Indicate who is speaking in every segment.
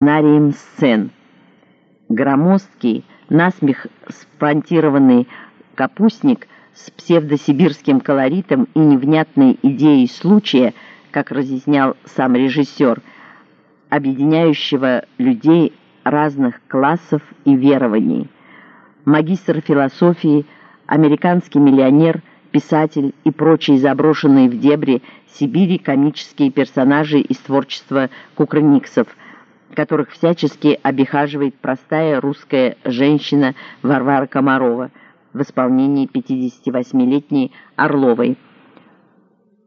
Speaker 1: сценарием сцен. Громоздкий, насмех спонтированный капустник с псевдосибирским колоритом и невнятной идеей случая, как разъяснял сам режиссер, объединяющего людей разных классов и верований. Магистр философии, американский миллионер, писатель и прочие заброшенные в дебри Сибири комические персонажи из творчества кукрыниксов – которых всячески обихаживает простая русская женщина Варвара Комарова в исполнении 58-летней Орловой.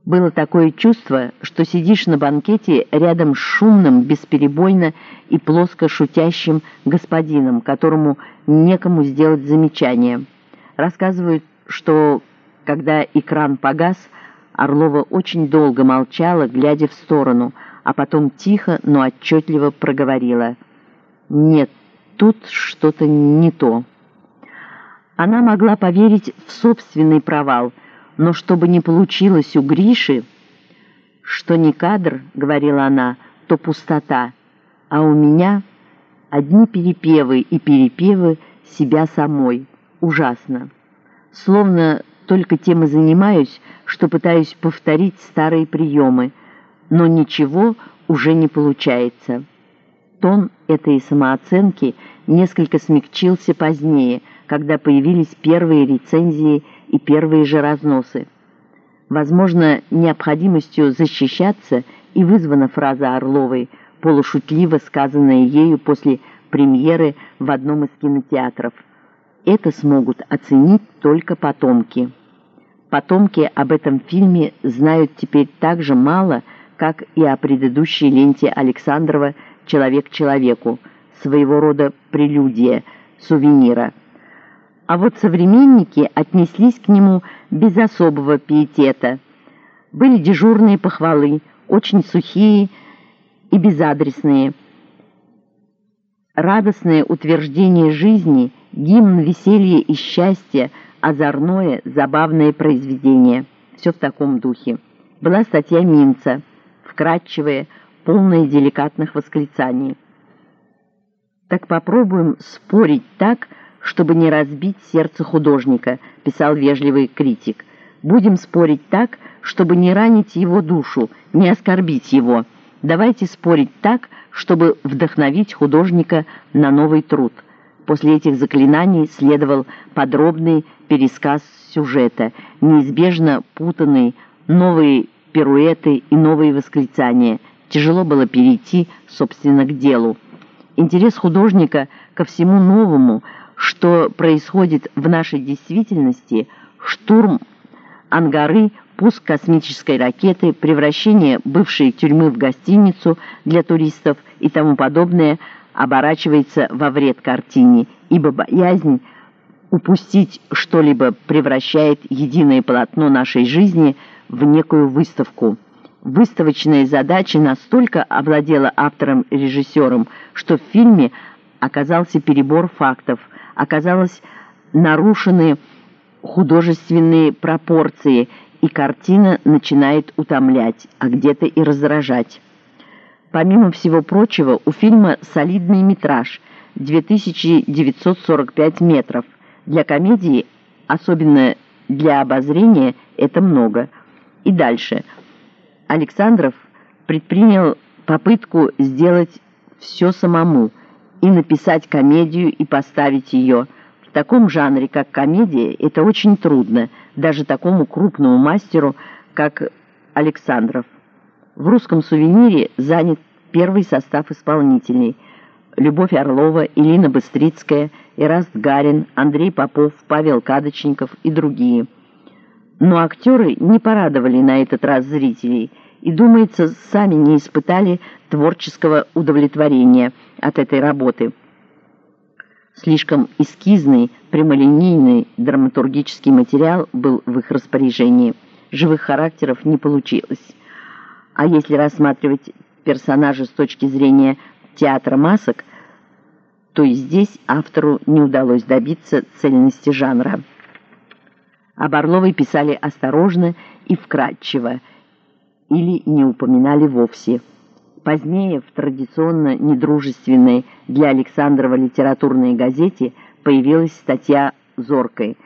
Speaker 1: Было такое чувство, что сидишь на банкете рядом с шумным, бесперебойно и плоско шутящим господином, которому некому сделать замечание. Рассказывают, что когда экран погас, Орлова очень долго молчала, глядя в сторону – а потом тихо, но отчетливо проговорила. «Нет, тут что-то не то». Она могла поверить в собственный провал, но чтобы не получилось у Гриши, что не кадр, говорила она, то пустота, а у меня одни перепевы и перепевы себя самой. Ужасно. Словно только тем и занимаюсь, что пытаюсь повторить старые приемы – но ничего уже не получается. Тон этой самооценки несколько смягчился позднее, когда появились первые рецензии и первые же разносы. Возможно, необходимостью защищаться и вызвана фраза Орловой, полушутливо сказанная ею после премьеры в одном из кинотеатров. Это смогут оценить только потомки. Потомки об этом фильме знают теперь так же мало, как и о предыдущей ленте Александрова «Человек человеку», своего рода прелюдия, сувенира. А вот современники отнеслись к нему без особого пиетета. Были дежурные похвалы, очень сухие и безадресные. Радостное утверждение жизни, гимн веселья и счастья, озорное, забавное произведение. Все в таком духе. Была статья Минца – вкрадчивые, полные деликатных восклицаний. «Так попробуем спорить так, чтобы не разбить сердце художника», — писал вежливый критик. «Будем спорить так, чтобы не ранить его душу, не оскорбить его. Давайте спорить так, чтобы вдохновить художника на новый труд». После этих заклинаний следовал подробный пересказ сюжета, неизбежно путанный, новые пируэты и новые восклицания. Тяжело было перейти, собственно, к делу. Интерес художника ко всему новому, что происходит в нашей действительности, штурм ангары, пуск космической ракеты, превращение бывшей тюрьмы в гостиницу для туристов и тому подобное оборачивается во вред картине, ибо боязнь упустить что-либо превращает единое полотно нашей жизни – в некую выставку. Выставочная задача настолько овладела автором-режиссером, что в фильме оказался перебор фактов, оказалось нарушены художественные пропорции, и картина начинает утомлять, а где-то и раздражать. Помимо всего прочего, у фильма солидный метраж – 2945 метров. Для комедии, особенно для обозрения, это много – и дальше. Александров предпринял попытку сделать все самому и написать комедию и поставить ее. В таком жанре, как комедия, это очень трудно, даже такому крупному мастеру, как Александров. В русском сувенире занят первый состав исполнителей. Любовь Орлова, Илина Быстрицкая, Ираст Гарин, Андрей Попов, Павел Кадочников и другие – но актеры не порадовали на этот раз зрителей и, думается, сами не испытали творческого удовлетворения от этой работы. Слишком эскизный, прямолинейный драматургический материал был в их распоряжении. Живых характеров не получилось. А если рассматривать персонажа с точки зрения театра масок, то и здесь автору не удалось добиться цельности жанра. Об Орловой писали осторожно и вкратчиво, или не упоминали вовсе. Позднее в традиционно недружественной для Александрова литературной газете появилась статья «Зоркой»,